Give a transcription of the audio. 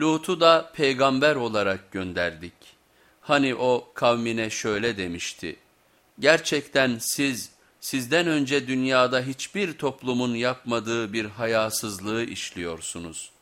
Lut'u da peygamber olarak gönderdik. Hani o kavmine şöyle demişti. Gerçekten siz sizden önce dünyada hiçbir toplumun yapmadığı bir hayasızlığı işliyorsunuz.''